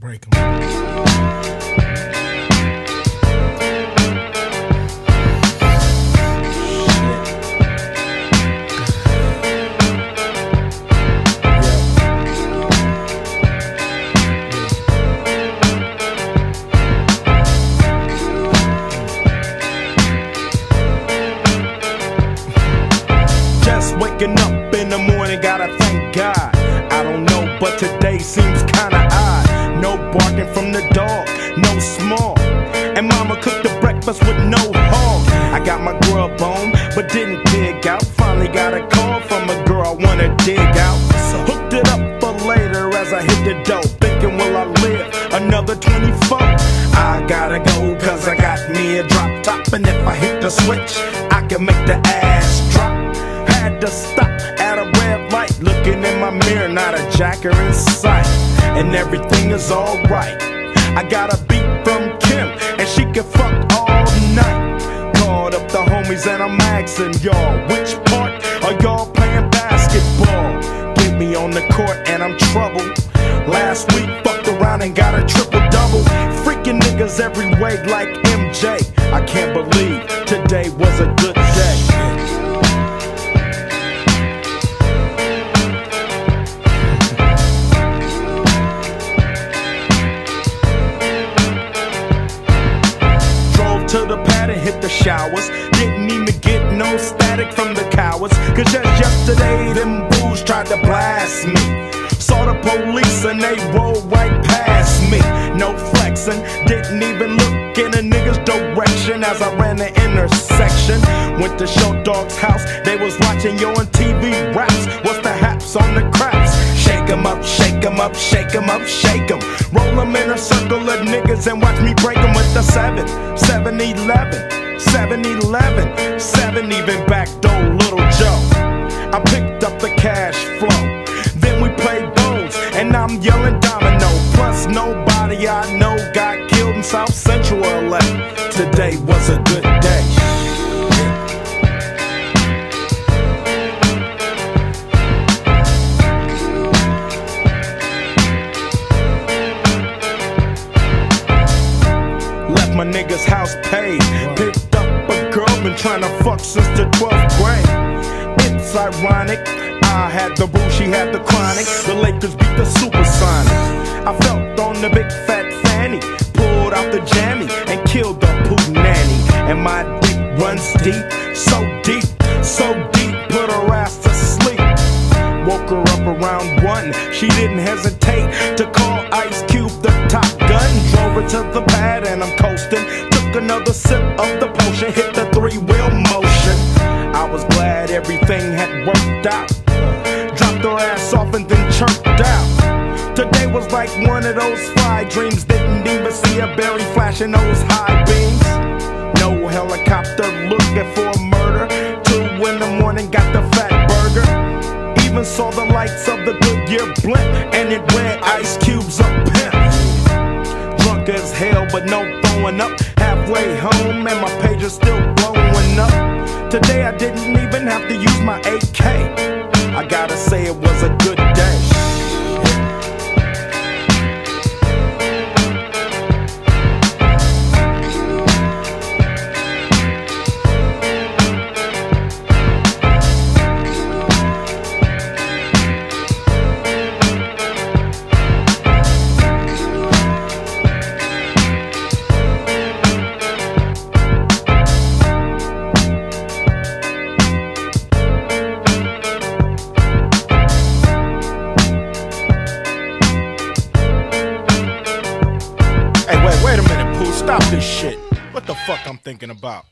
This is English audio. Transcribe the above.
Break them. Just waking up in the morning, gotta thank God. I don't know, but today seems. No barking from the dog, no small. And mama cooked the breakfast with no hog. I got my grub on, but didn't dig out. Finally got a call from a girl I wanna dig out. So Hooked it up for later as I hit the dough. Thinking, will I live another 24? I gotta go, cause I got me a drop top. And if I hit the switch, I can make the ass drop. Had to stop at a red light, looking in my mirror, not a jacker in sight. And everything is alright. I got a beat from Kim, and she can fuck all night. Called up the homies, and I'm asking y'all, which part are y'all playing basketball? Get me on the court, and I'm troubled. Last week, fucked around and got a triple double. Freaking niggas every way like MJ. I can't believe showers. Didn't even get no static from the cowards. Cause just yesterday, them fools tried to blast me. Saw the police and they rolled right past me. No flexing, didn't even look in a nigga's direction as I ran the intersection. Went to Show Dog's house, they was watching you on TV raps. What's the haps on the craps? Shake 'em up, shake 'em up, shake 'em up, shake 'em. Roll 'em in a circle of niggas and watch me break 'em with the 7, 7 11, 7 11, 7 even back door, little Joe. I picked up the cash flow. Then we played bones, and I'm yelling domino. Plus, nobody I know got killed in South Central LA. Today was a good day. My nigga's house paid. Trying to fuck since the 12th grade. It's ironic. I had the boo, she had the chronic. The Lakers beat the Supersonics. I felt on the big fat fanny. Pulled out the jammy and killed the poo nanny. And my dick runs deep, so deep, so deep. Put her ass to sleep. Woke her up around one. She didn't hesitate to call Ice everything had worked out. Dropped her ass off and then chirped out. Today was like one of those fly dreams. Didn't even see a berry flashing those high beams. No helicopter looking for a murder. Two in the morning, got the fat burger. Even saw the lights of the Goodyear blimp, and it read Ice Cube's a pimp. Drunk as hell, but no throwing up. Halfway home, and my page still blowing up. Today I didn't even have to use my AK. I gotta say this shit. What the fuck I'm thinking about?